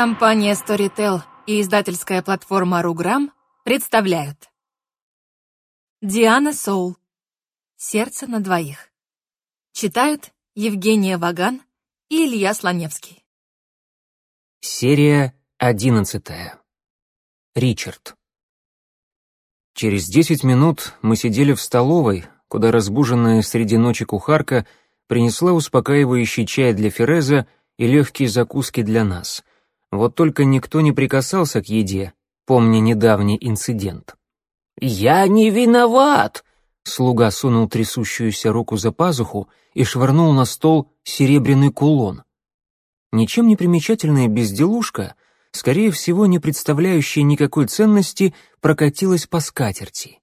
Компания Storytel и издательская платформа Руграм представляют Диана Соул «Сердце на двоих» Читают Евгения Ваган и Илья Слоневский Серия одиннадцатая. Ричард. Через десять минут мы сидели в столовой, куда разбуженная среди ночи кухарка принесла успокаивающий чай для Фереза и легкие закуски для нас. Вот только никто не прикасался к еде, помня недавний инцидент. «Я не виноват!» Слуга сунул трясущуюся руку за пазуху и швырнул на стол серебряный кулон. Ничем не примечательная безделушка, скорее всего, не представляющая никакой ценности, прокатилась по скатерти.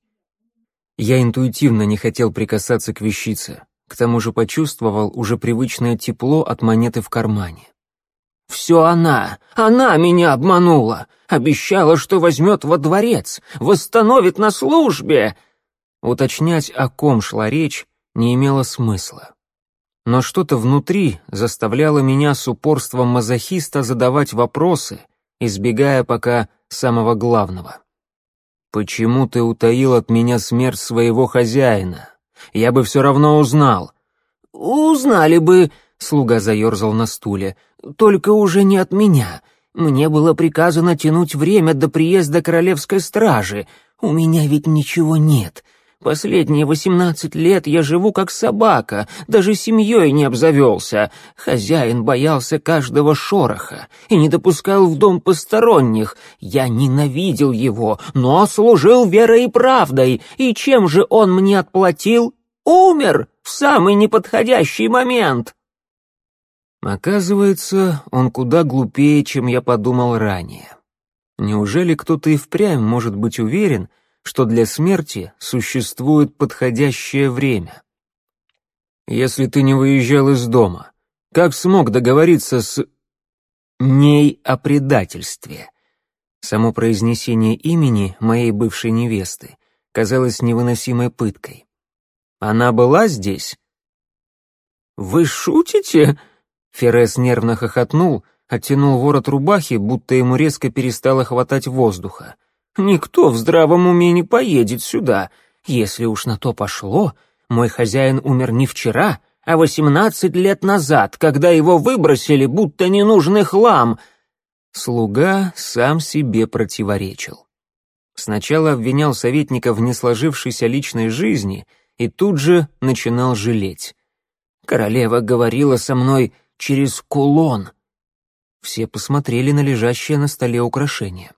Я интуитивно не хотел прикасаться к вещице, к тому же почувствовал уже привычное тепло от монеты в кармане. «Все она! Она меня обманула! Обещала, что возьмет во дворец, восстановит на службе!» Уточнять, о ком шла речь, не имело смысла. Но что-то внутри заставляло меня с упорством мазохиста задавать вопросы, избегая пока самого главного. «Почему ты утаил от меня смерть своего хозяина? Я бы все равно узнал». «Узнали бы», — слуга заерзал на стуле, — «только уже не от меня. Мне было приказано тянуть время до приезда королевской стражи. У меня ведь ничего нет. Последние восемнадцать лет я живу как собака, даже семьей не обзавелся. Хозяин боялся каждого шороха и не допускал в дом посторонних. Я ненавидел его, но служил верой и правдой. И чем же он мне отплатил? Умер в самый неподходящий момент. Оказывается, он куда глупее, чем я подумал ранее. Неужели кто-то и впрямь может быть уверен, что для смерти существует подходящее время. Если ты не выезжал из дома, как смог договориться с ней о предательстве? Само произнесение имени моей бывшей невесты казалось невыносимой пыткой. Она была здесь? Вы шутите? Ферес нервно хохотнул, оттянул ворот рубахи, будто ему резко перестало хватать воздуха. Никто в здравом уме не поедет сюда. Если уж на то пошло, мой хозяин умер не вчера, а восемнадцать лет назад, когда его выбросили, будто ненужный хлам. Слуга сам себе противоречил. Сначала обвинял советника в несложившейся личной жизни и тут же начинал жалеть. Королева говорила со мной через кулон. Все посмотрели на лежащее на столе украшение.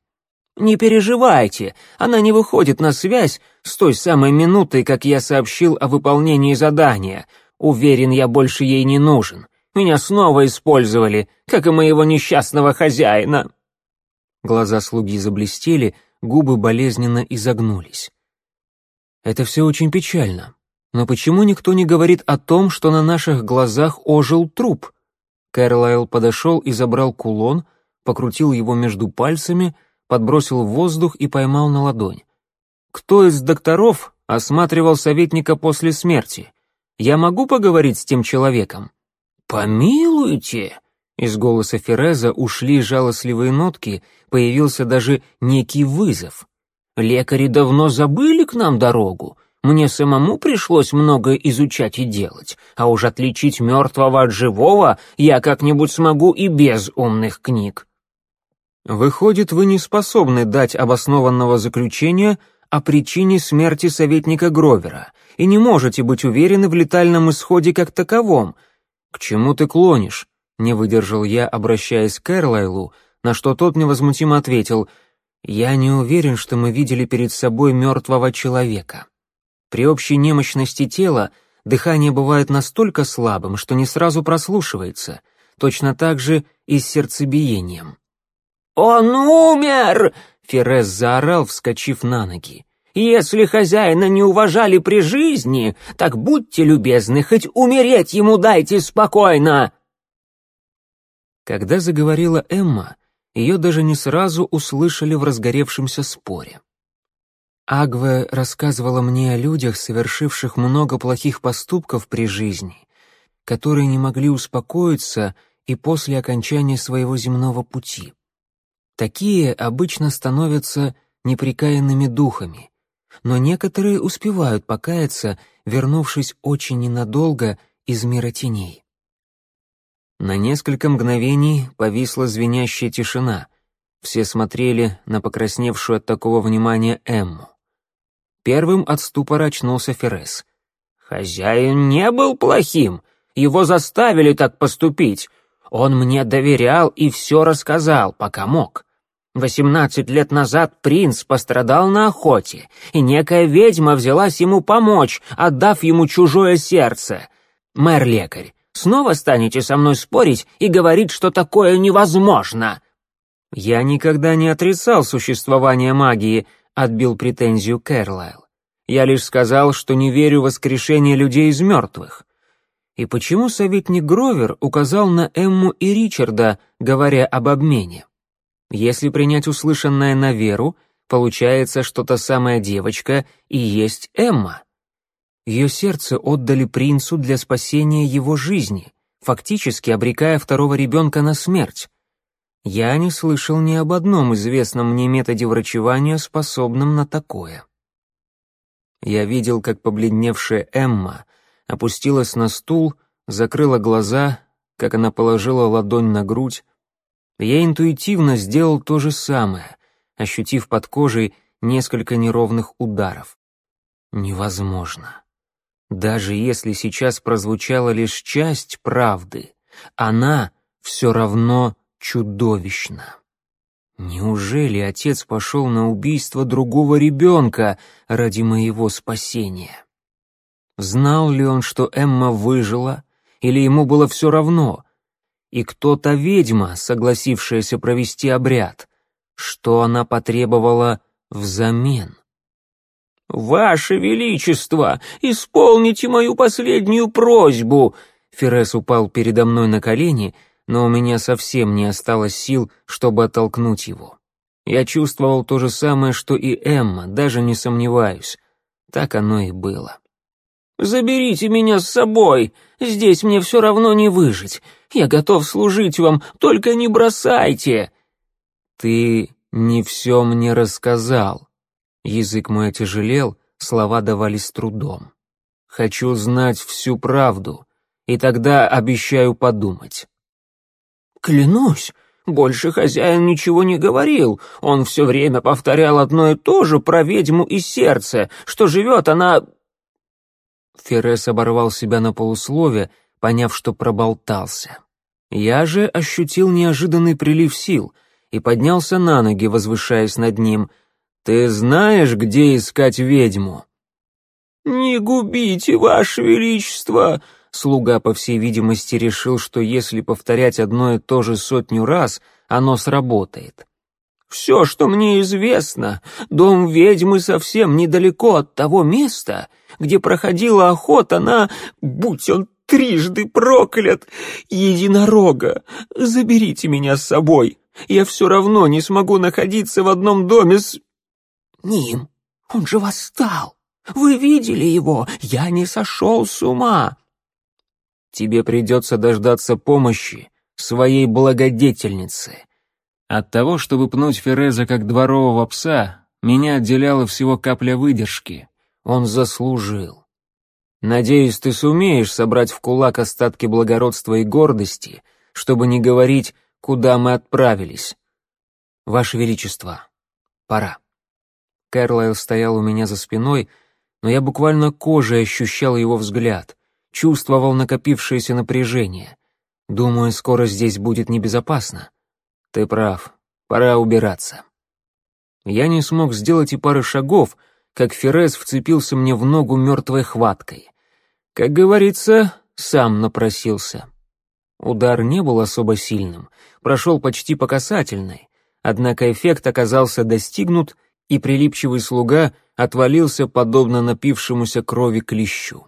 «Не переживайте, она не выходит на связь с той самой минутой, как я сообщил о выполнении задания. Уверен, я больше ей не нужен. Меня снова использовали, как и моего несчастного хозяина». Глаза слуги заблестели, губы болезненно изогнулись. «Это все очень печально. Но почему никто не говорит о том, что на наших глазах ожил труп?» Кэрлайл подошел и забрал кулон, покрутил его между пальцами — подбросил в воздух и поймал на ладонь. «Кто из докторов осматривал советника после смерти? Я могу поговорить с тем человеком?» «Помилуйте!» Из голоса Фереза ушли жалостливые нотки, появился даже некий вызов. «Лекари давно забыли к нам дорогу. Мне самому пришлось многое изучать и делать, а уж отличить мертвого от живого я как-нибудь смогу и без умных книг. Выходит, вы не способны дать обоснованного заключения о причине смерти советника Гровера и не можете быть уверены в летальном исходе как таковом. К чему ты клонишь? Не выдержал я, обращаясь к Эрлайлу, на что тот невозмутимо ответил: "Я не уверен, что мы видели перед собой мертвого человека. При общей немощности тела дыхание бывает настолько слабым, что не сразу прослушивается, точно так же и с сердцебиением. «Он умер!» — Ферез заорал, вскочив на ноги. «Если хозяина не уважали при жизни, так будьте любезны, хоть умереть ему дайте спокойно!» Когда заговорила Эмма, ее даже не сразу услышали в разгоревшемся споре. Агве рассказывала мне о людях, совершивших много плохих поступков при жизни, которые не могли успокоиться и после окончания своего земного пути. Такие обычно становятся неприкаянными духами, но некоторые успевают покаяться, вернувшись очень ненадолго из мира теней. На несколько мгновений повисла звенящая тишина. Все смотрели на покрасневшую от такого внимания Эмму. Первым от ступора очнулся Феррес. «Хозяин не был плохим. Его заставили так поступить. Он мне доверял и все рассказал, пока мог. Восемнадцать лет назад принц пострадал на охоте, и некая ведьма взялась ему помочь, отдав ему чужое сердце. Мэр-лекарь, снова станете со мной спорить и говорить, что такое невозможно?» «Я никогда не отрицал существование магии», — отбил претензию Кэрлайл. «Я лишь сказал, что не верю в воскрешение людей из мертвых». И почему советник Гровер указал на Эмму и Ричарда, говоря об обмене? Если принять услышанное на веру, получается, что та самая девочка и есть Эмма. Ее сердце отдали принцу для спасения его жизни, фактически обрекая второго ребенка на смерть. Я не слышал ни об одном известном мне методе врачевания, способном на такое. Я видел, как побледневшая Эмма опустилась на стул, закрыла глаза, как она положила ладонь на грудь, я интуитивно сделал то же самое, ощутив под кожей несколько неровных ударов. Невозможно. Даже если сейчас прозвучала лишь часть правды, она все равно чудовищна. Неужели отец пошел на убийство другого ребенка ради моего спасения? Знал ли он, что Эмма выжила, или ему было все равно, и кто та ведьма, согласившаяся провести обряд? Что она потребовала взамен? «Ваше Величество, исполните мою последнюю просьбу!» Феррес упал передо мной на колени, но у меня совсем не осталось сил, чтобы оттолкнуть его. Я чувствовал то же самое, что и Эмма, даже не сомневаюсь. Так оно и было. «Заберите меня с собой! Здесь мне все равно не выжить. Я готов служить вам, только не бросайте!» «Ты не все мне рассказал». Язык мой отяжелел, слова давались с трудом. «Хочу знать всю правду, и тогда обещаю подумать». «Клянусь, больше хозяин ничего не говорил. Он все время повторял одно и то же про ведьму и сердце, что живет она Феррес оборвал себя на полуслове, поняв, что проболтался. Я же ощутил неожиданный прилив сил и поднялся на ноги, возвышаясь над ним. «Ты знаешь, где искать ведьму?» «Не губите, Ваше Величество!» Слуга, по всей видимости, решил, что если повторять одно и то же сотню раз, оно сработает. «Все, что мне известно, дом ведьмы совсем недалеко от того места, где проходила охота на, будь он трижды проклят, единорога. Заберите меня с собой. Я все равно не смогу находиться в одном доме с... Ним, он же восстал. Вы видели его? Я не сошел с ума. Тебе придется дождаться помощи своей благодетельницы. От того, чтобы пнуть Фереза как дворового пса, меня отделяла всего капля выдержки. Он заслужил. Надеюсь, ты сумеешь собрать в кулак остатки благородства и гордости, чтобы не говорить, куда мы отправились. Ваше Величество, пора. Кэрлайл стоял у меня за спиной, но я буквально кожей ощущал его взгляд, чувствовал накопившееся напряжение. Думаю, скоро здесь будет небезопасно. Ты прав, пора убираться. Я не смог сделать и пары шагов, как Ферез вцепился мне в ногу мертвой хваткой. Как говорится, сам напросился. Удар не был особо сильным, прошел почти по касательной, однако эффект оказался достигнут, и прилипчивый слуга отвалился подобно напившемуся крови клещу.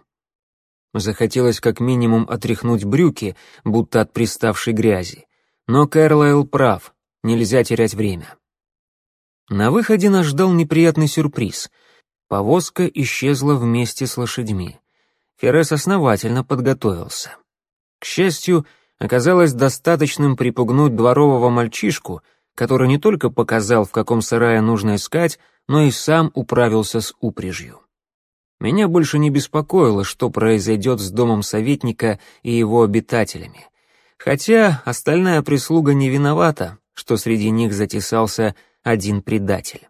Захотелось как минимум отряхнуть брюки, будто от приставшей грязи. Но Кэрлайл прав, нельзя терять время. На выходе нас ждал неприятный сюрприз — Повозка исчезла вместе с лошадьми. Феррес основательно подготовился. К счастью, оказалось достаточным припугнуть дворового мальчишку, который не только показал, в каком сарае нужно искать, но и сам управился с упряжью. Меня больше не беспокоило, что произойдет с домом советника и его обитателями. Хотя остальная прислуга не виновата, что среди них затесался один предатель.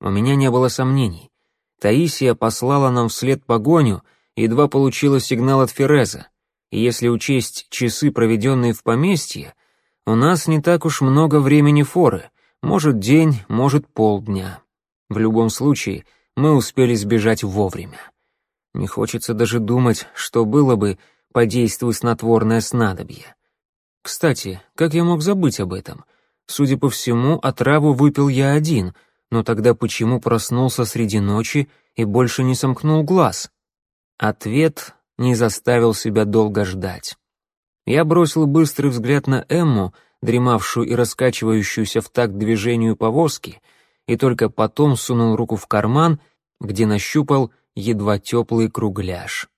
У меня не было сомнений. Таисия послала нам вслед погоню, едва получила сигнал от Фереза. И если учесть часы, проведенные в поместье, у нас не так уж много времени форы, может день, может полдня. В любом случае, мы успели сбежать вовремя. Не хочется даже думать, что было бы, подействуя снотворное снадобье. Кстати, как я мог забыть об этом? Судя по всему, отраву выпил я один, но тогда почему проснулся среди ночи и больше не сомкнул глаз? Ответ не заставил себя долго ждать. Я бросил быстрый взгляд на Эмму, дремавшую и раскачивающуюся в такт движению повозки, и только потом сунул руку в карман, где нащупал едва теплый кругляш.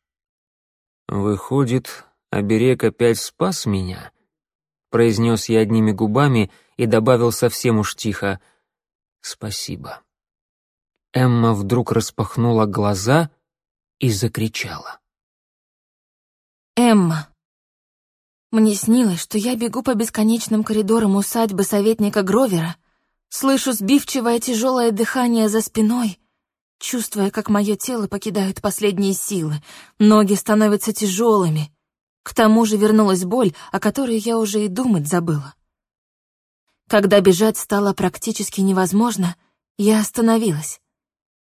«Выходит, оберег опять спас меня?» — произнес я одними губами и добавил совсем уж тихо «Спасибо». Эмма вдруг распахнула глаза и закричала. Эмма. Мне снилось, что я бегу по бесконечным коридорам усадьбы советника Гровера, слышу сбивчивое тяжелое дыхание за спиной, чувствуя, как мое тело покидают последние силы, ноги становятся тяжелыми. К тому же вернулась боль, о которой я уже и думать забыла. Когда бежать стало практически невозможно, я остановилась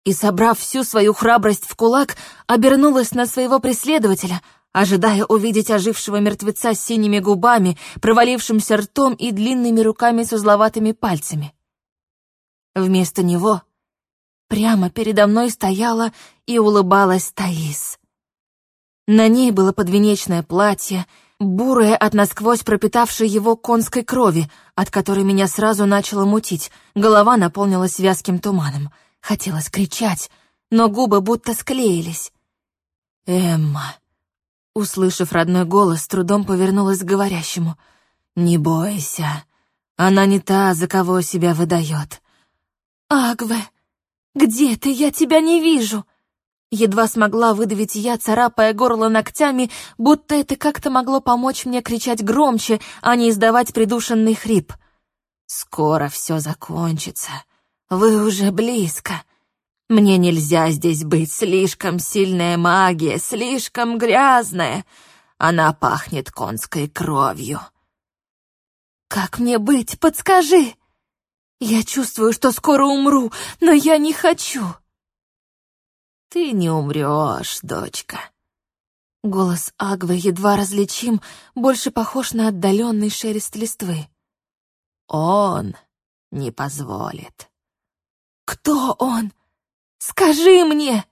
и, собрав всю свою храбрость в кулак, обернулась на своего преследователя, ожидая увидеть ожившего мертвеца с синими губами, провалившимся ртом и длинными руками с узловатыми пальцами. Вместо него прямо передо мной стояла и улыбалась Таис. На ней было подвенечное платье, бурое от насквозь пропитавшей его конской крови, от которой меня сразу начало мутить, голова наполнилась вязким туманом. Хотелось кричать, но губы будто склеились. «Эмма», Услышав родной голос, трудом повернулась к говорящему. «Не бойся, она не та, за кого себя выдает». «Агве, где ты? Я тебя не вижу!» Едва смогла выдавить я, царапая горло ногтями, будто это как-то могло помочь мне кричать громче, а не издавать придушенный хрип. «Скоро все закончится. Вы уже близко. Мне нельзя здесь быть, слишком сильная магия, слишком грязная. Она пахнет конской кровью. Как мне быть, подскажи? Я чувствую, что скоро умру, но я не хочу. Ты не умрешь, дочка. Голос Агвы едва различим, больше похож на отдаленный шелест листвы. Он не позволит. Кто он? Скажи мне!»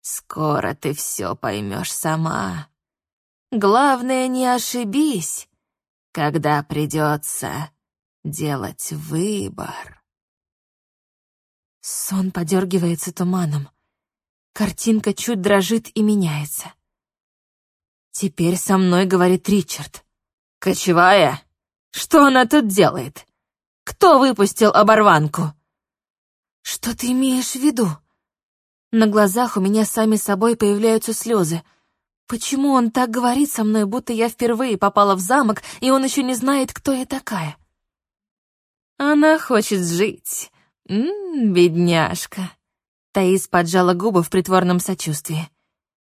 «Скоро ты все поймешь сама. Главное, не ошибись, когда придется делать выбор». Сон подергивается туманом. Картинка чуть дрожит и меняется. Теперь со мной говорит Ричард. «Кочевая? Что она тут делает? Кто выпустил оборванку?» «Что ты имеешь в виду?» На глазах у меня сами собой появляются слезы. Почему он так говорит со мной, будто я впервые попала в замок, и он еще не знает, кто я такая? Она хочет жить. М-м, бедняжка. Таис поджала губы в притворном сочувствии.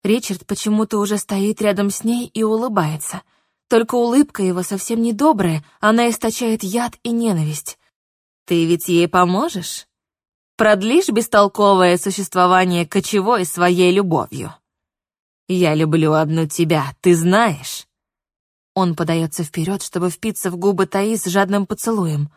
Ричард почему-то уже стоит рядом с ней и улыбается. Только улыбка его совсем недобрая, она источает яд и ненависть. «Ты ведь ей поможешь?» продлишь бестолковое существование кочевой своей любовью. Я люблю одну тебя, ты знаешь. Он подается вперед, чтобы впиться в губы Таис жадным поцелуем.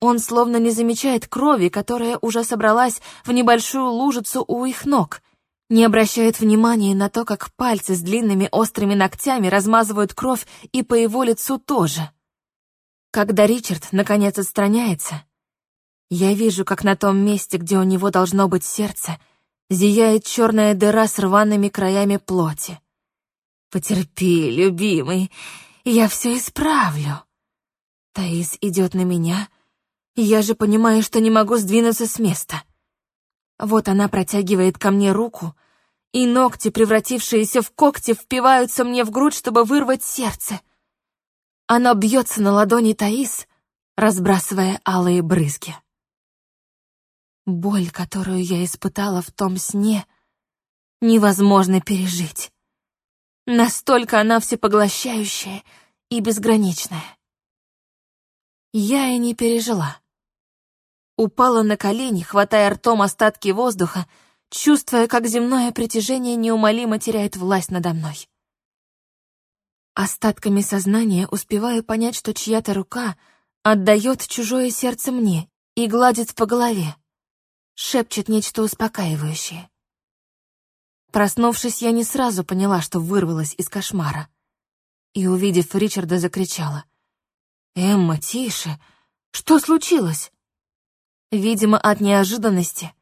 Он словно не замечает крови, которая уже собралась в небольшую лужицу у их ног, не обращает внимания на то, как пальцы с длинными острыми ногтями размазывают кровь и по его лицу тоже. Когда Ричард наконец отстраняется, я вижу, как на том месте, где у него должно быть сердце, зияет черная дыра с рваными краями плоти. Потерпи, любимый, я все исправлю. Таис идет на меня. Я же понимаю, что не могу сдвинуться с места. Вот она протягивает ко мне руку, и ногти, превратившиеся в когти, впиваются мне в грудь, чтобы вырвать сердце. Оно бьется на ладони Таис, разбрасывая алые брызги. Боль, которую я испытала в том сне, невозможно пережить. Настолько она всепоглощающая и безграничная. Я и не пережила. Упала на колени, хватая ртом остатки воздуха, чувствуя, как земное притяжение неумолимо теряет власть надо мной. Остатками сознания успеваю понять, что чья-то рука отдает чужое сердце мне и гладит по голове, шепчет нечто успокаивающее. Проснувшись, я не сразу поняла, что вырвалась из кошмара. И, увидев Ричарда, закричала. «Эмма, тише! Что случилось?» Видимо, от неожиданности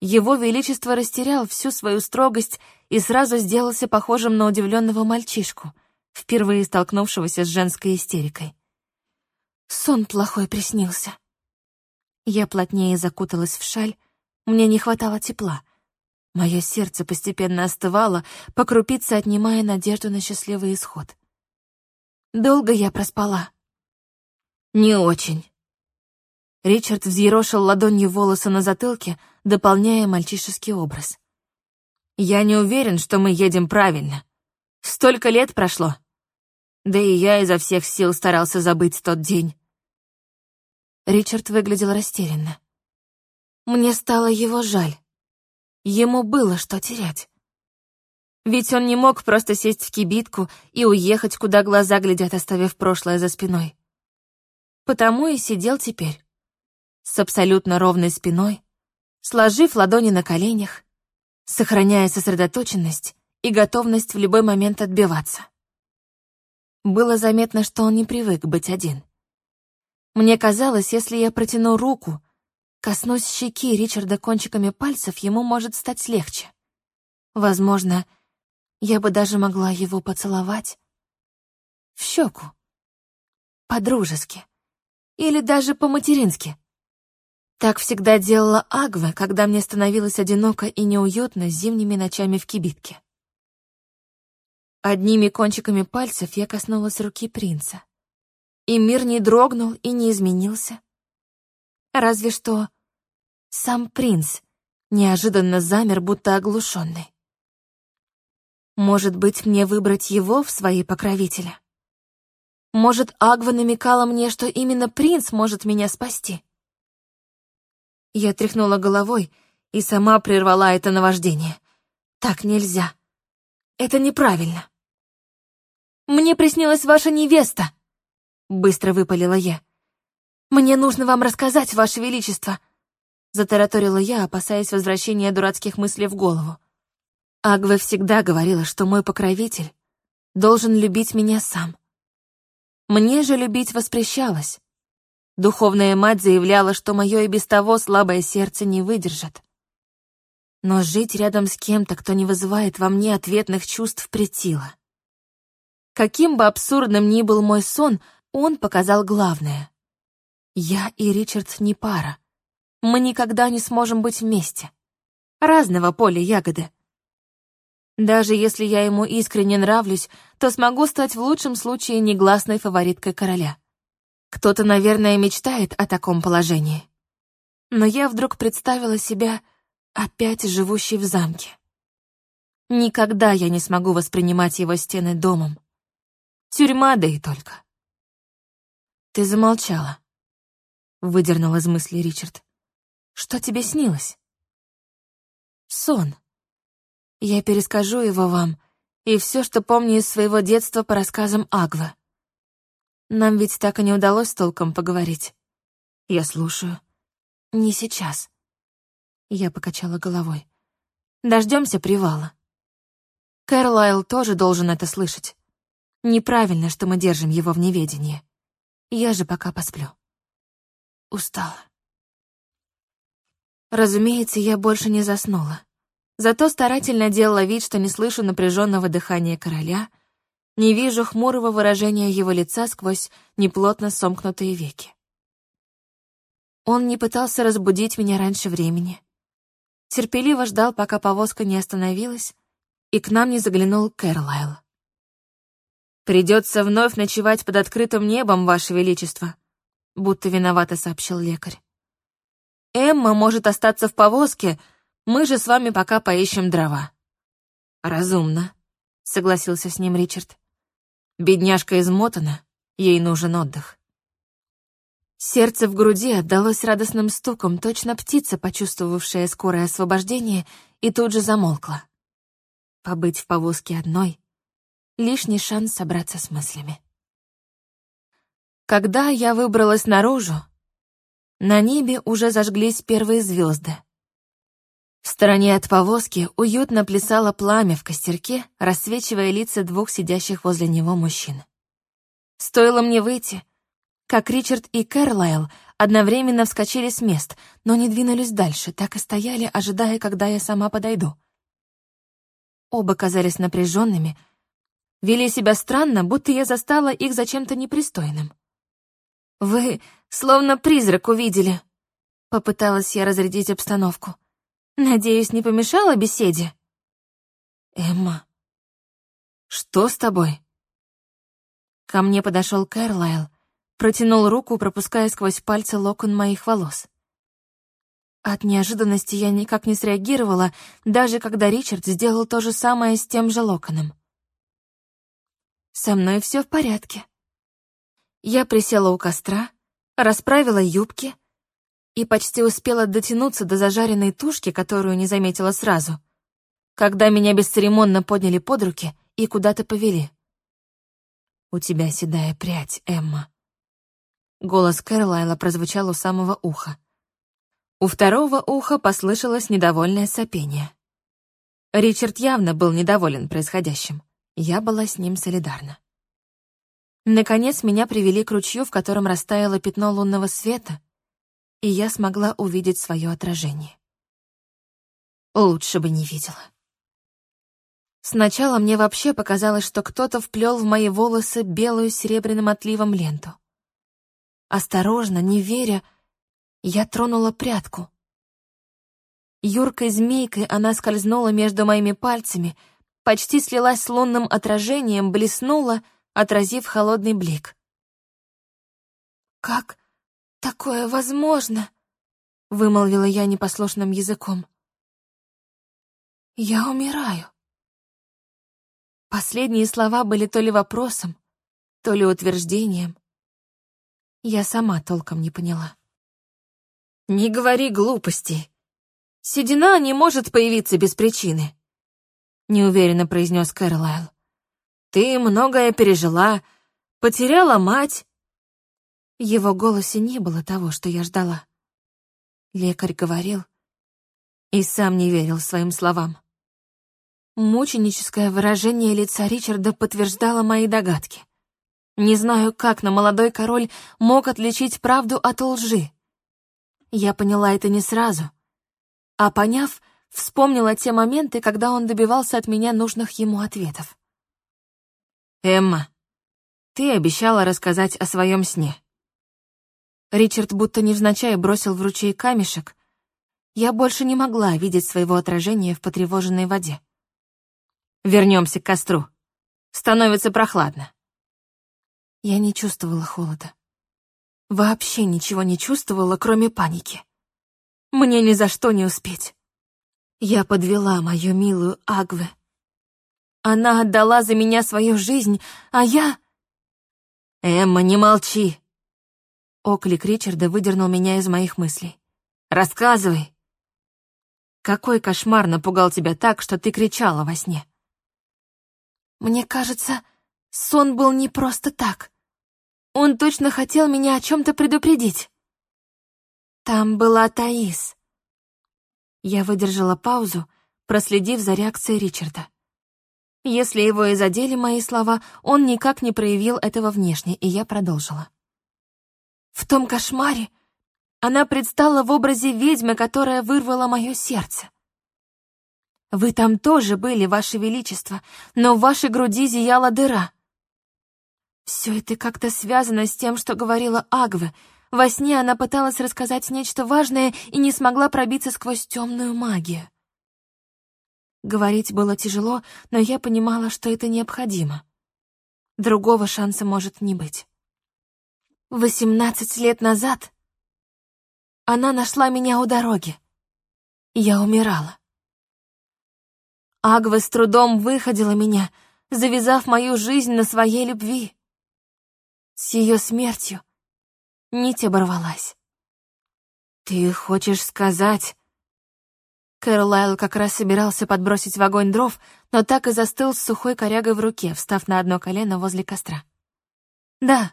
его Величество растерял всю свою строгость и сразу сделался похожим на удивленного мальчишку — впервые столкнувшегося с женской истерикой. Сон плохой приснился. Я плотнее закуталась в шаль, мне не хватало тепла. Мое сердце постепенно остывало, по крупице отнимая надежду на счастливый исход. Долго я проспала. Не очень. Ричард взъерошил ладонью волосы на затылке, дополняя мальчишеский образ. «Я не уверен, что мы едем правильно. Столько лет прошло. Да и я изо всех сил старался забыть тот день. Ричард выглядел растерянно. Мне стало его жаль. Ему было что терять. Ведь он не мог просто сесть в кибитку и уехать, куда глаза глядят, оставив прошлое за спиной. Потому и сидел теперь. С абсолютно ровной спиной, сложив ладони на коленях, сохраняя сосредоточенность и готовность в любой момент отбиваться. Было заметно, что он не привык быть один. Мне казалось, если я протяну руку, коснусь щеки Ричарда кончиками пальцев, ему может стать легче. Возможно, я бы даже могла его поцеловать. В щеку. По-дружески. Или даже по-матерински. Так всегда делала Агва, когда мне становилось одиноко и неуютно зимними ночами в кибитке. Одними кончиками пальцев я коснулась руки принца. И мир не дрогнул и не изменился. Разве что сам принц неожиданно замер, будто оглушенный. Может быть, мне выбрать его в свои покровителя? Может, Агва намекала мне, что именно принц может меня спасти? Я тряхнула головой и сама прервала это наваждение. Так нельзя. Это неправильно. «Мне приснилась ваша невеста!» Быстро выпалила я. «Мне нужно вам рассказать, ваше величество!» Затараторила я, опасаясь возвращения дурацких мыслей в голову. Агва всегда говорила, что мой покровитель должен любить меня сам. Мне же любить воспрещалось. Духовная мать заявляла, что мое и без того слабое сердце не выдержит. Но жить рядом с кем-то, кто не вызывает во мне ответных чувств, претило. Каким бы абсурдным ни был мой сон, он показал главное. Я и Ричард не пара. Мы никогда не сможем быть вместе. Разного поля ягоды. Даже если я ему искренне нравлюсь, то смогу стать в лучшем случае негласной фавориткой короля. Кто-то, наверное, мечтает о таком положении. Но я вдруг представила себя опять живущей в замке. Никогда я не смогу воспринимать его стены домом. Тюрьма, да и только. Ты замолчала. Выдернул из мысли Ричард. Что тебе снилось? Сон. Я перескажу его вам, и все, что помню из своего детства по рассказам Агвы. Нам ведь так и не удалось толком поговорить. Я слушаю. Не сейчас. Я покачала головой. Дождемся привала. Кэрлайл тоже должен это слышать. Неправильно, что мы держим его в неведении. Я же пока посплю. Устала. Разумеется, я больше не заснула. Зато старательно делала вид, что не слышу напряженного дыхания короля Не вижу хмурого выражения его лица сквозь неплотно сомкнутые веки. Он не пытался разбудить меня раньше времени. Терпеливо ждал, пока повозка не остановилась, и к нам не заглянул Кэрлайл. «Придется вновь ночевать под открытым небом, Ваше Величество», — будто виновато сообщил лекарь. «Эмма может остаться в повозке, мы же с вами пока поищем дрова». «Разумно», — согласился с ним Ричард. «Бедняжка измотана, ей нужен отдых». Сердце в груди отдалось радостным стуком, точно птица, почувствовавшая скорое освобождение, и тут же замолкла. Побыть в повозке одной — лишний шанс собраться с мыслями. Когда я выбралась наружу, на небе уже зажглись первые звезды. В стороне от повозки уютно плясало пламя в костерке, рассвечивая лица двух сидящих возле него мужчин. Стоило мне выйти, как Ричард и Кэрлайл одновременно вскочили с мест, но не двинулись дальше, так и стояли, ожидая, когда я сама подойду. Оба казались напряженными, вели себя странно, будто я застала их за чем-то непристойным. «Вы словно призрак увидели», — попыталась я разрядить обстановку. «Надеюсь, не помешала беседе?» «Эмма, что с тобой?» Ко мне подошел Кэрлайл, протянул руку, пропуская сквозь пальцы локон моих волос. От неожиданности я никак не среагировала, даже когда Ричард сделал то же самое с тем же локоном. Со мной все в порядке. Я присела у костра, расправила юбки и почти успела дотянуться до зажаренной тушки, которую не заметила сразу, когда меня бесцеремонно подняли под руки и куда-то повели. «У тебя седая прядь, Эмма», Голос Кэролайла прозвучал у самого уха. У второго уха послышалось недовольное сопение. Ричард явно был недоволен происходящим. Я была с ним солидарна. Наконец меня привели к ручью, в котором растаяло пятно лунного света, и я смогла увидеть свое отражение. Лучше бы не видела. Сначала мне вообще показалось, что кто-то вплел в мои волосы белую серебряным отливом ленту. Осторожно, не веря, я тронула прядку. Юркой змейкой она скользнула между моими пальцами, почти слилась с лунным отражением, блеснула, отразив холодный блик. «Как такое возможно?» — вымолвила я непослушным языком. «Я умираю». Последние слова были то ли вопросом, то ли утверждением. Я сама толком не поняла. «Не говори глупостей. Седина не может появиться без причины», — неуверенно произнес Кэролайл. «Ты многое пережила, потеряла мать». Его голосе не было того, что я ждала. Лекарь говорил и сам не верил своим словам. Мученическое выражение лица Ричарда подтверждало мои догадки. Не знаю, как, но молодой король мог отличить правду от лжи. Я поняла это не сразу. А поняв, вспомнила те моменты, когда он добивался от меня нужных ему ответов. «Эмма, ты обещала рассказать о своем сне». Ричард будто невзначай бросил в ручей камешек. Я больше не могла видеть своего отражения в потревоженной воде. Вернемся к костру. Становится прохладно. Я не чувствовала холода. Вообще ничего не чувствовала, кроме паники. Мне ни за что не успеть. Я подвела мою милую Агве. Она отдала за меня свою жизнь, а я... «Эмма, не молчи!» Оклик Ричарда выдернул меня из моих мыслей. «Рассказывай!» «Какой кошмар напугал тебя так, что ты кричала во сне?» «Мне кажется, сон был не просто так. Он точно хотел меня о чем-то предупредить. Там была Таис. Я выдержала паузу, проследив за реакцией Ричарда. Если его и задели мои слова, он никак не проявил этого внешне, и я продолжила. В том кошмаре она предстала в образе ведьмы, которая вырвала мое сердце. Вы там тоже были, Ваше Величество, но в вашей груди зияла дыра — Все это как-то связано с тем, что говорила Агва. Во сне она пыталась рассказать нечто важное и не смогла пробиться сквозь темную магию. Говорить было тяжело, но я понимала, что это необходимо. Другого шанса может не быть. Восемнадцать лет назад она нашла меня у дороги. Я умирала. Агва с трудом выходила меня, завязав мою жизнь на своей любви. С ее смертью нить оборвалась. «Ты хочешь сказать...» Кэролайл как раз собирался подбросить в огонь дров, но так и застыл с сухой корягой в руке, встав на одно колено возле костра. «Да,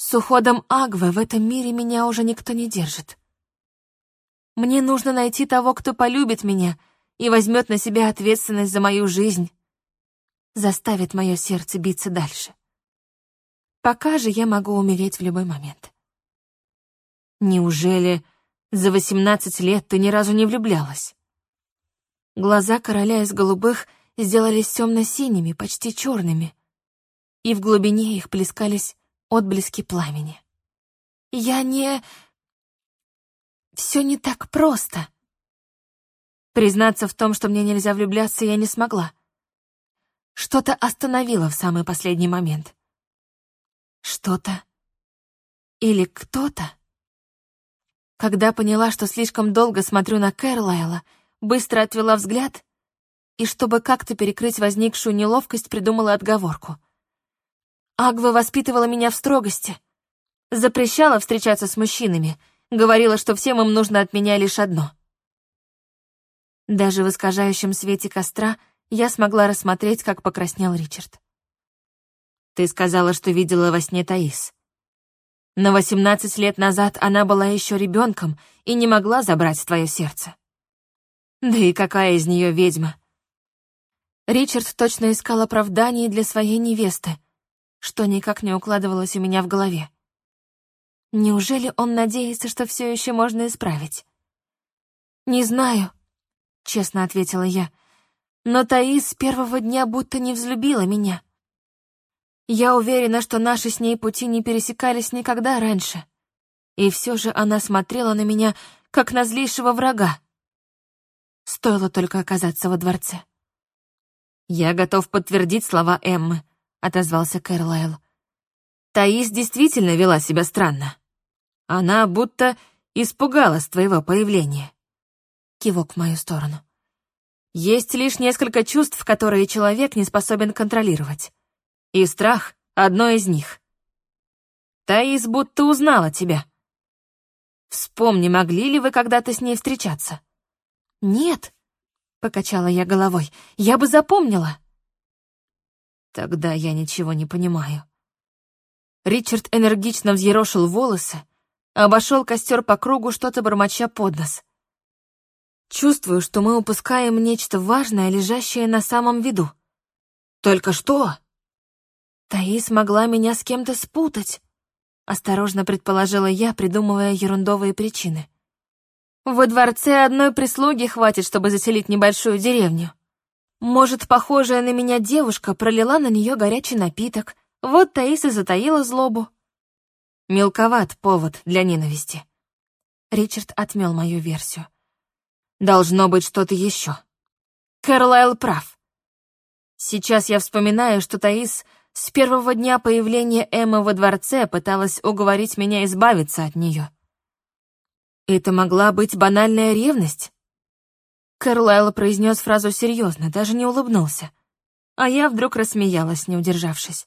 с уходом Агвы в этом мире меня уже никто не держит. Мне нужно найти того, кто полюбит меня и возьмет на себя ответственность за мою жизнь, заставит мое сердце биться дальше. Пока же я могу умереть в любой момент». «Неужели за восемнадцать лет ты ни разу не влюблялась?» Глаза короля из голубых сделались темно-синими, почти черными, и в глубине их плескались отблески пламени. «Я не... Все не так просто». Признаться в том, что мне нельзя влюбляться, я не смогла. Что-то остановило в самый последний момент. Что-то или кто-то. Когда поняла, что слишком долго смотрю на Кэрлайла, быстро отвела взгляд и, чтобы как-то перекрыть возникшую неловкость, придумала отговорку. Агва воспитывала меня в строгости, запрещала встречаться с мужчинами, говорила, что всем им нужно от меня лишь одно. Даже в искажающем свете костра я смогла рассмотреть, как покраснел Ричард. «Ты сказала, что видела во сне Таис», на восемнадцать лет назад она была еще ребенком и не могла забрать твое сердце. Да и какая из нее ведьма? Ричард точно искал оправдание для своей невесты, что никак не укладывалось у меня в голове. Неужели он надеется, что все еще можно исправить? «Не знаю», — честно ответила я, «но Таис с первого дня будто не взлюбила меня. Я уверена, что наши с ней пути не пересекались никогда раньше. И все же она смотрела на меня, как на злейшего врага. Стоило только оказаться во дворце. «Я готов подтвердить слова Эммы», — отозвался Кэрлайл. «Таис действительно вела себя странно. Она будто испугалась твоего появления». Кивок в мою сторону. «Есть лишь несколько чувств, которые человек не способен контролировать. И страх — одно из них. Таис будто узнала тебя. Вспомни, могли ли вы когда-то с ней встречаться?» «Нет», — покачала я головой, — «я бы запомнила». Тогда я ничего не понимаю. Ричард энергично взъерошил волосы, обошел костер по кругу, что-то бормоча под нос. Чувствую, что мы упускаем нечто важное, лежащее на самом виду. Только что? Таис могла меня с кем-то спутать, осторожно предположила я, придумывая ерундовые причины. Во дворце одной прислуги хватит, чтобы заселить небольшую деревню. Может, похожая на меня девушка пролила на нее горячий напиток. Вот Таис и затаила злобу. Мелковат повод для ненависти. Ричард отмел мою версию. Должно быть что-то еще. Кэрлайл прав. Сейчас я вспоминаю, что Таис с первого дня появления Эммы во дворце пыталась уговорить меня избавиться от нее. Это могла быть банальная ревность? Карлайл произнес фразу серьезно, даже не улыбнулся. А я вдруг рассмеялась, не удержавшись.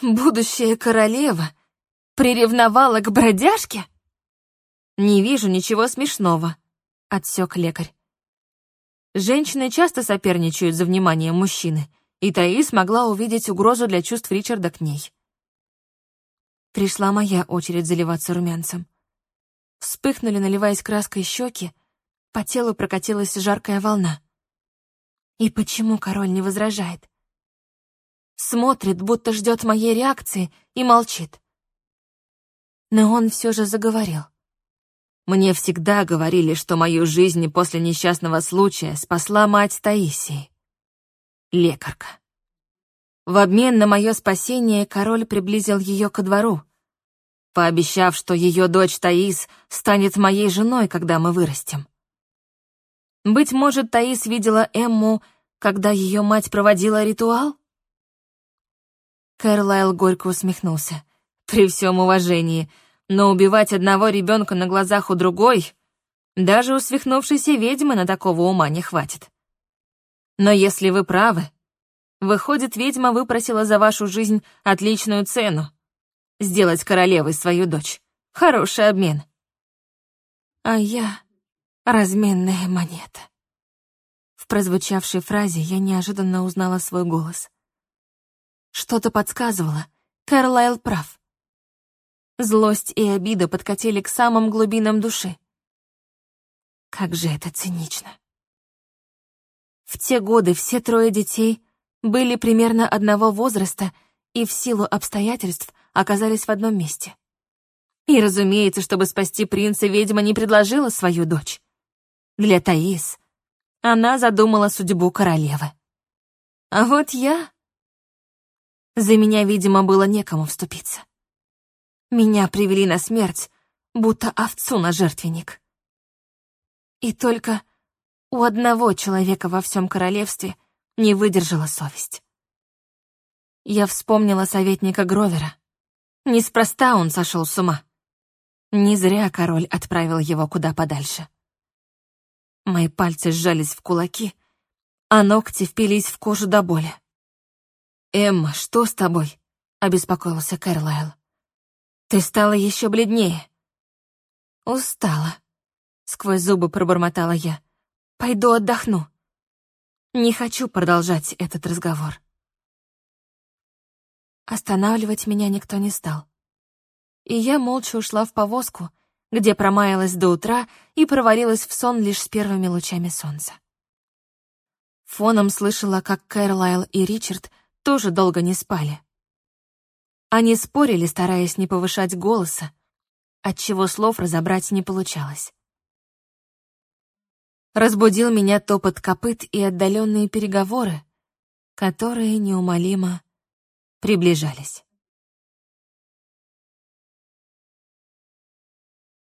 Будущая королева приревновала к бродяжке? Не вижу ничего смешного, отсек лекарь. Женщины часто соперничают за внимание мужчины, и Таис могла увидеть угрозу для чувств Ричарда к ней. Пришла моя очередь заливаться румянцем. Вспыхнули, наливаясь краской щеки, по телу прокатилась жаркая волна. И почему король не возражает? Смотрит, будто ждет моей реакции, и молчит. Но он все же заговорил. Мне всегда говорили, что мою жизнь после несчастного случая спасла мать Таисии. Лекарка. В обмен на мое спасение король приблизил ее ко двору, пообещав, что ее дочь Таис станет моей женой, когда мы вырастем. Быть может, Таис видела Эмму, когда ее мать проводила ритуал? Кэрлайл горько усмехнулся. При всем уважении, но убивать одного ребенка на глазах у другой, даже у свихнувшейся ведьмы на такого ума не хватит. Но если вы правы, выходит, ведьма выпросила за вашу жизнь отличную цену. Сделать королевой свою дочь. Хороший обмен. А я разменная монета. В прозвучавшей фразе я неожиданно узнала свой голос. Что-то подсказывало, Карлайл прав. Злость и обида подкатили к самым глубинам души. Как же это цинично. В те годы все трое детей были примерно одного возраста и в силу обстоятельств оказались в одном месте. И, разумеется, чтобы спасти принца, ведьма не предложила свою дочь. Для Таис она задумала судьбу королевы. А вот я... За меня, видимо, было некому вступиться. Меня привели на смерть, будто овцу на жертвенник. И только у одного человека во всем королевстве не выдержала совесть. Я вспомнила советника Гровера. Неспроста он сошел с ума. Не зря король отправил его куда подальше. Мои пальцы сжались в кулаки, а ногти впились в кожу до боли. «Эмма, что с тобой?» — обеспокоился Кэрлайл. «Ты стала еще бледнее». «Устала», — сквозь зубы пробормотала я. «Пойду отдохну. Не хочу продолжать этот разговор». Останавливать меня никто не стал. И я молча ушла в повозку, где промаялась до утра и провалилась в сон лишь с первыми лучами солнца. Фоном слышала, как Кэрлайл и Ричард тоже долго не спали. Они спорили, стараясь не повышать голоса, отчего слов разобрать не получалось. Разбудил меня топот копыт и отдаленные переговоры, которые неумолимо приближались.